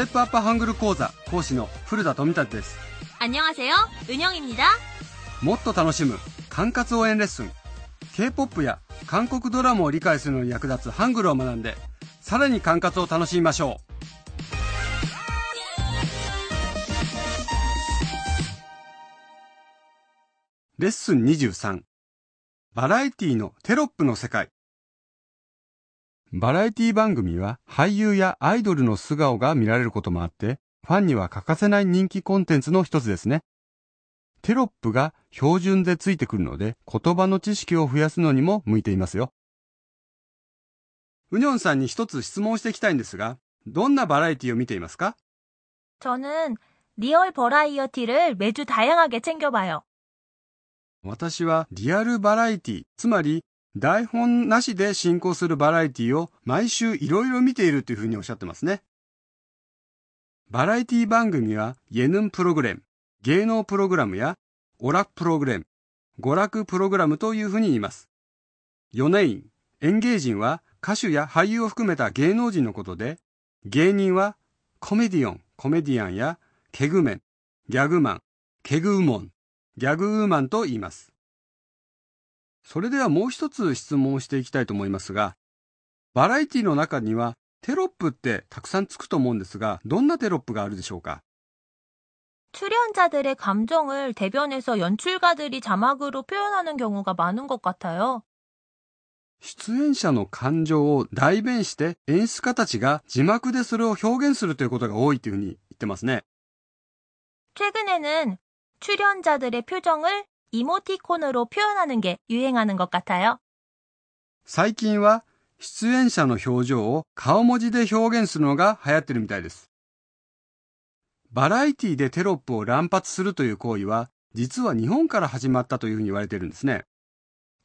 テップアップハングル講座講師の古田富達です 안녕하세요. 은영입니다. もっと楽しむ管轄応援レッスン K-POP や韓国ドラマを理解するのに役立つハングルを学んでさらに管轄を楽しみましょうレッスン23バラエティのテロップの世界 バラエティ番組は俳優やアイドルの素顔が見られることもあって、ファンには欠かせない人気コンテンツの一つですね。テロップが標準でついてくるので、言葉の知識を増やすのにも向いていますよ。うにょんさんに一つ質問していきたいんですが、どんなバラエティを見ていますか 저는 리얼 버라이어티를 매주 다양하게 챙겨봐요. 私はリアルバラエティ、つまり 台本なしで進行するバラエティを毎週いろいろ見ているというふうにおっしゃってますね。バラエティ番組は예능プログラム、芸能プログラムやオラクプログラム、娯楽プログラムというふうに言います。ヨネイン、演芸人は歌手や俳優を含めた芸能人のことで、芸人はコメディオン、コメディアンやケグメン、ギャグマン、ケグウモン、ギャグウーマンと言います。それではもう一つ質問をしていきたいと思いますが、バラエティの中にはテロップってたくさんつくと思うんですが、どんなテロップがあるでしょうか 출연자들의 감정을 대변해서 연출가들이 자막으로 표현하는 경우가 많은 것 같아요. 出演者の感情を代弁して演出家たちが字幕でそれを表現するということが多いというふうに言ってますね。 최근에는 출연자들의 표정을 이모티콘으로 표현하는 게 유행하는 것 같아요. 最近は出演者の表情を顔文字で表現するのが流行ってるみたいです。バラエティでテロップを乱発するという行為は、実は日本から始まったというふうに言われているんですね。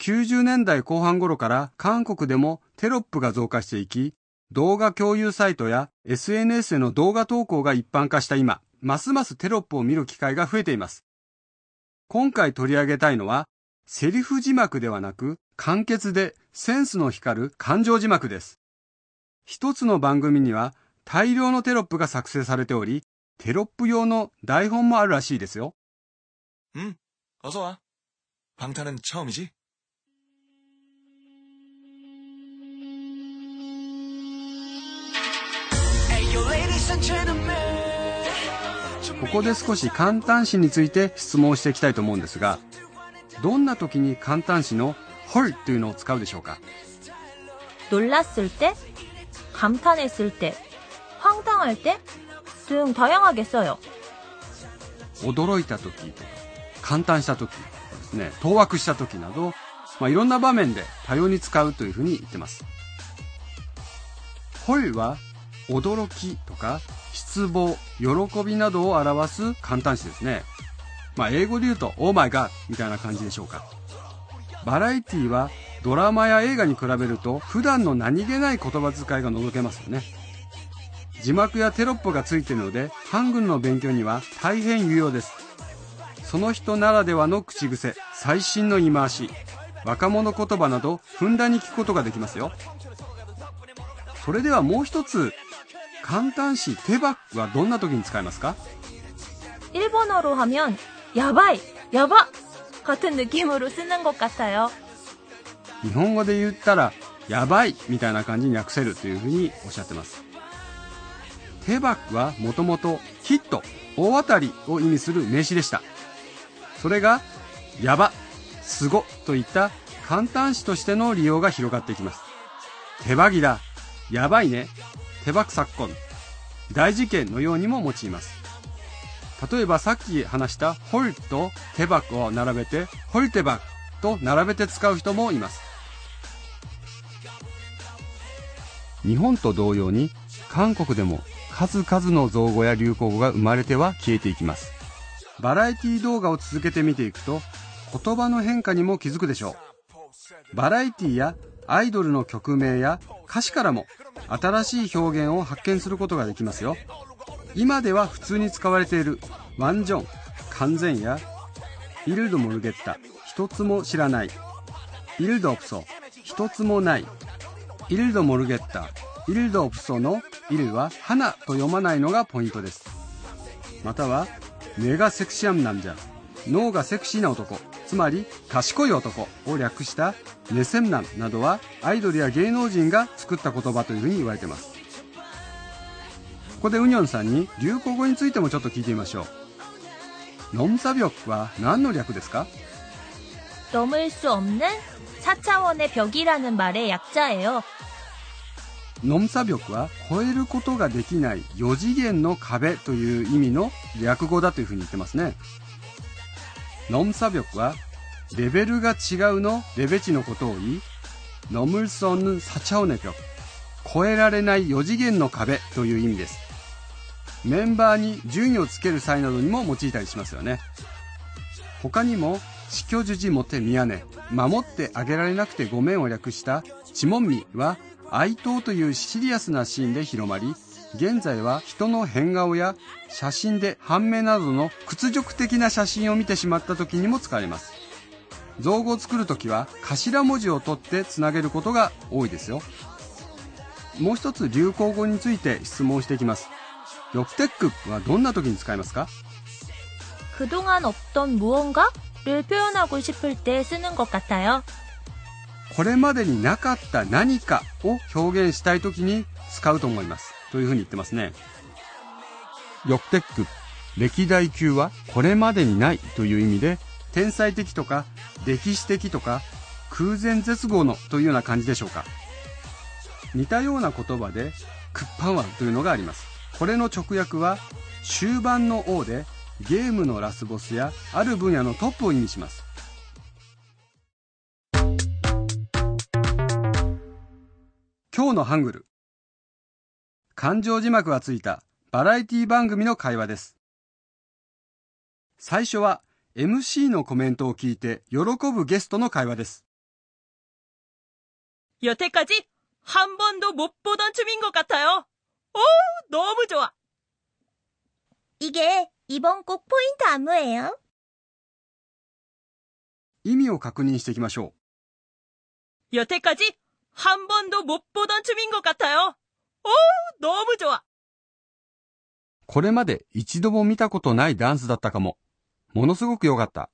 90年代後半頃から韓国でもテロップが増加していき、動画共有サイトや SNS への動画投稿が一般化した今、ますますテロップを見る機会が増えています。 今回取り上げたいのは、セリフ字幕ではなく、簡潔でセンスの光る感情字幕です。一つの番組には大量のテロップが作成されており、テロップ用の台本もあるらしいですよ。응、 어서 와。 방탄은처음이지 ここで少し簡単詞について質問していきたいと思うんですが、どんな時に簡単詞の헐というのを使うでしょうか놀랐을 때、 감탄했을 때、 황당할 때、 등 다양하게 써요. 驚いた時とか、簡単した時ですね、当惑した時など、まあ、いろんな場面で多様に使うというふうに言ってます。헐は 驚きとか失望、喜びなどを表す簡単詞ですね。まあ、英語で言うと、オーマイガーみたいな感じでしょうか。バラエティはドラマや映画に比べると普段の何気ない言葉遣いが覗けますよね。字幕やテロップがついているので、ハングルの勉強には大変有用です。その人ならではの口癖、最新の言い回し、若者言葉など、ふんだんに聞くことができますよ。それではもう一つ、簡単詞テバはどんな時に使いますか일본어로하면やばい、やば같은느낌으로쓰는것같아요日本語で言ったら、やばいみたいな感じに訳せるというふうにおっしゃってます。テバックはもともとヒット、大当たりを意味する名詞でした。それが、やば、すごといった簡単詞としての利用が広がっていきます。手バギだ、やばいね、 手爆昨今、大事件のようにも用います。例えばさっき話したホルと手箱を並べてホルテバと並べて使う人もいます。日本と同様に韓国でも数々の造語や流行語が生まれては消えていきます。バラエティ動画を続けて見ていくと言葉の変化にも気づくでしょう。バラエティやアイドルの曲名や歌詞からも新しい表現を発見することができますよ。今では普通に使われているワンジョン完全やイルドモルゲッタ一つも知らないイルドオプソ一つもないイルドモルゲッタイルドオプソのイルは花と読まないのがポイントです。または目がセクシアムなんじゃ脳がセクシーな男。つまり賢い男を略したネセムナンなどはアイドルや芸能人が作った言葉というふうに言われていますここでウニョンさんに流行語についてもちょっと聞いてみましょうノムサビョクは何の略ですか 넘을 수 없는 4차원의 벽이라는 말의 약자예요. ノムサビョクは超えることができない4次元の壁という意味の略語だというふうに言ってますね。 ノムサビョクはレベルが違うのレベチのことを言い、ノムルソンヌサチャオネビョク、超えられない4次元の壁という意味です。メンバーに順位をつける際などにも用いたりしますよね。他にも、死去樹寺もて宮根、守ってあげられなくてごめんを略したチモンミは哀悼というシリアスなシーンで広まり、現在は人の変顔や写真で判明などの屈辱的な写真を見てしまった時にも使われます。造語を作る時は頭文字を取ってつなげることが多いですよ。もう一つ流行語について質問していきます。ヨクテックはどんな時に使いますか 그동안 없던 무언가를 표현하고 싶을 때 쓰는 것 같아요. これまでになかった何かを表現したい時に使うと思います。 というふうに言ってますね。ヨクテック、歴代級はこれまでにないという意味で、天才的とか歴史的とか空前絶後のというような感じでしょうか。似たような言葉でクッパンワンというのがあります。これの直訳は終盤の王でゲームのラスボスやある分野のトップを意味します。今日のハングル。感情字幕がついたバラエティ番組の会話です。最初は MC のコメントを聞いて喜ぶゲストの会話です。 여태까지 한 번도 못 보던 춤인 것 같아요. 오, 너무 좋아. 이게 이번 곡 포인트 안무예요. 意味を確認していきましょ 여태까지 한 번도 못 보던 춤인 것 같아요. 오, 너무 좋아. う。これまで一度も見たことないダンスだったかも。ものすごく良かった。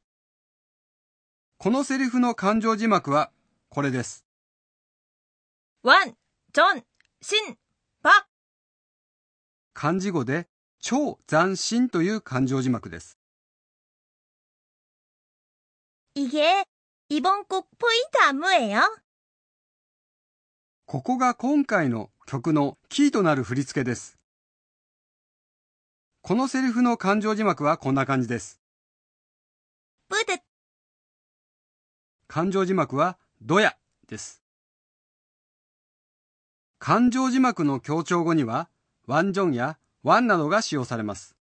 このセリフの感情字幕はこれです。 완, 전, 신, 박. 漢字語で超斬新という感情字幕です。 이게 이번 곡 포인트 안무예요. ここが今回の曲のキーとなる振り付けです。このセリフの感情字幕はこんな感じです。感情字幕はドヤです。感情字幕の強調語にはワンジョンやワンなどが使用されます。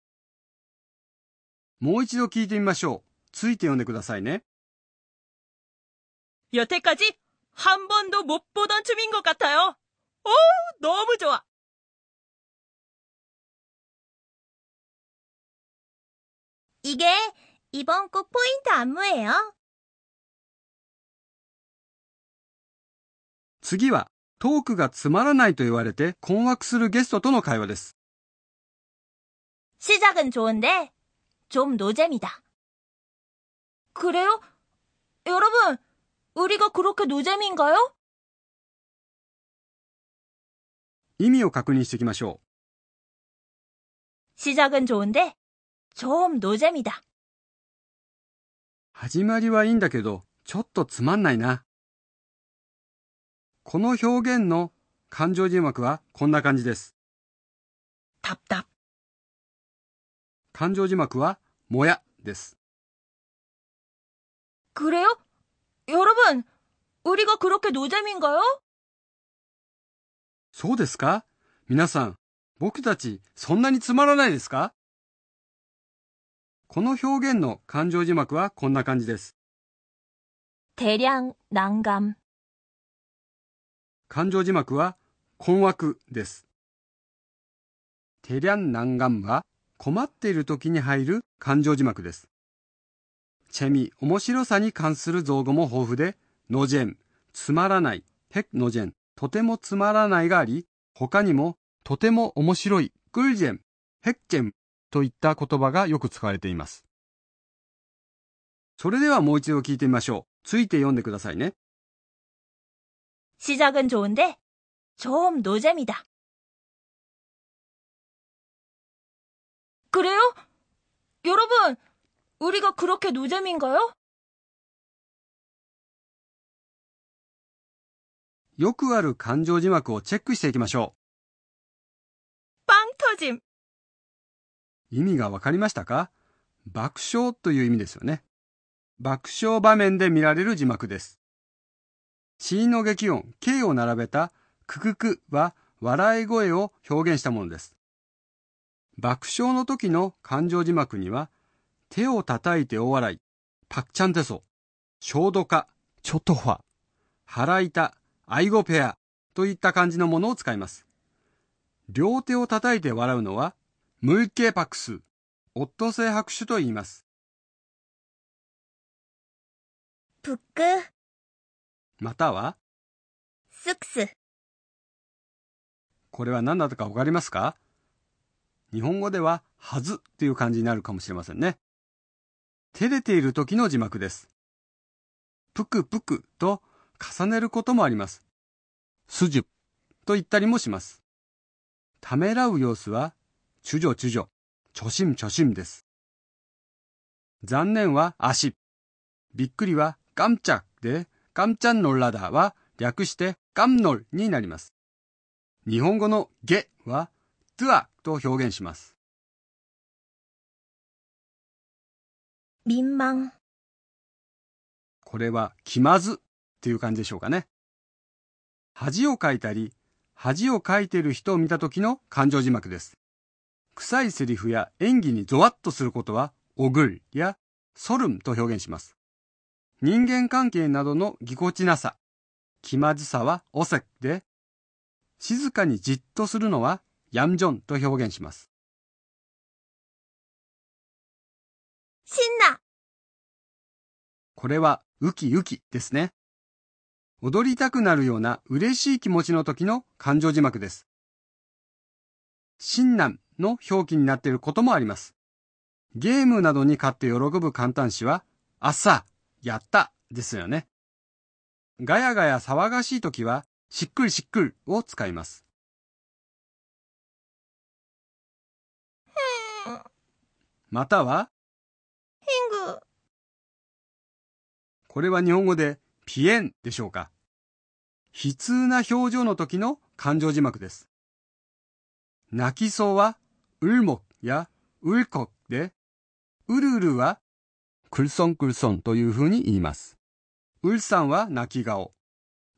もう一度聞いてみましょう。ついて読んでくださいね。よてかじ 한 번도 못 보던 춤인 것 같아요. 오, 너무 좋아. 이게 이번 곡 포인트 안무예요. 次はトークがつまらないと言われて困惑するゲストとの会話です。 시작은 좋은데 좀 노잼이다. 그래요? 여러분, 우리가 그렇게 노잼인가요? 意味を確認していきましょ 시작은 좋은데 좀 노잼이다. う。始まりはいいんだけど、ちょっとつまんないな。この表現の感情字幕はこんな感じです。 답답. 感情字幕はもやです。 그래요? 여러분, 우리가 그렇게 노잼인가요? そうですか皆さん、僕たちそんなにつまらないですかこの表現の感情字幕はこんな感じです。 대량 난감. 感情字幕は困惑です。テリャン難ンは困っている時に入る感情字幕です。 チェミ、面白さに関する造語も豊富で、ノジェン、つまらない、ヘクノジェン、とてもつまらないがあり、他にも とても面白い、クルジェン、ヘッチェンといった言葉がよく使われています。それではもう一度聞いてみましょう。ついて読んでくださいね。 시작은 좋은데 좀 노잼이다. 그래요? 여러분, 우리가 그렇게 노잼인가요? よくある感情字幕をチェックしていきましょ 빵 터짐. う。意味がわかりましたか爆笑という意味ですよね。爆笑場面で見られる字幕です。死因の劇音、K を並べたクククは笑い声を表現したものです。爆笑の時の感情字幕には、 手を叩いて大笑い、パクチャンテソ、焦土化、ちょっとファ、腹板、イゴペア。といった感じのものを使います。両手を叩いて笑うのは、ムイケパクス、オットセイ拍手と言います。または、すくす。これは何だとかわかりますか？日本語では、はず。っていう感じになるかもしれませんね。照れている時の字幕です。ぷくぷくと重ねることもあります。すじゅと言ったりもします。ためらう様子は、ちゅじょちゅじょ、ちょしんちょしんです。残念は足。びっくりはがんちゃで、がんちゃんのらだは略してがんのるになります。日本語のげは、ドゥアと表現します。 민 망, これは気まずっていう感じでしょうかね。恥をかいたり、恥をかいてる人を見た時の感情字幕です。臭いセリフや演技にゾワッとすることは、おぐるやソルンと表現します。人間関係などのぎこちなさ、気まずさはおせで、静かにじっとするのはヤムジョンと表現します。 신 나, これはウキウキですね。踊りたくなるような嬉しい気持ちの時の感情字幕です。新難の表記になっていることもあります。ゲームなどに勝って喜ぶ簡単詞は、朝、やったですよね。ガヤガヤ騒がしい時は、しっくりしっくりを使います。または、これは日本語でピエンでしょうか？悲痛な表情の時の感情字幕です。泣きそうは、うるもやうるこで、うるうるは、クルソンクルソンという風に言います。うるさんは泣き顔。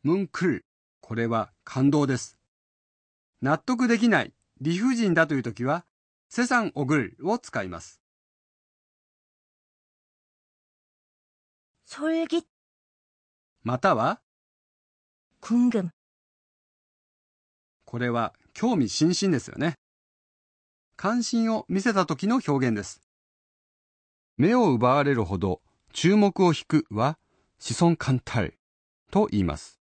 ムンクル、これは感動です。納得できない、理不尽だという時は、セサンオグルを使います。 솔깃, または、 궁금. これは興味津々ですよね。関心を見せた時の表現です。目を奪われるほど注目を引くは子孫簡単と言います。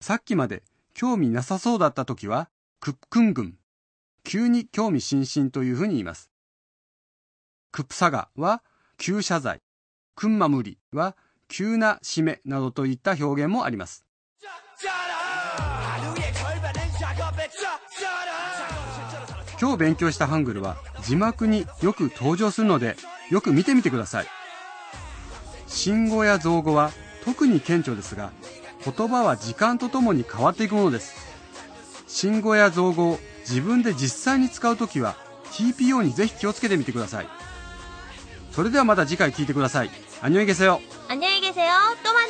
さっきまで興味なさそうだった時はクックングン、急に興味津々というふうに言います。クプサガは急謝罪、 くん無理は急な締めなどといった表現もあります。今日勉強したハングルは字幕によく登場するのでよく見てみてください。新語や造語は特に顕著ですが言葉は時間とともに変わっていくものです。新語や造語を自分で実際に使うときは TPO にぜひ気をつけてみてください。それではまた次回聞いてください。アニョイゲセヨ。アニョイゲセヨ。とわ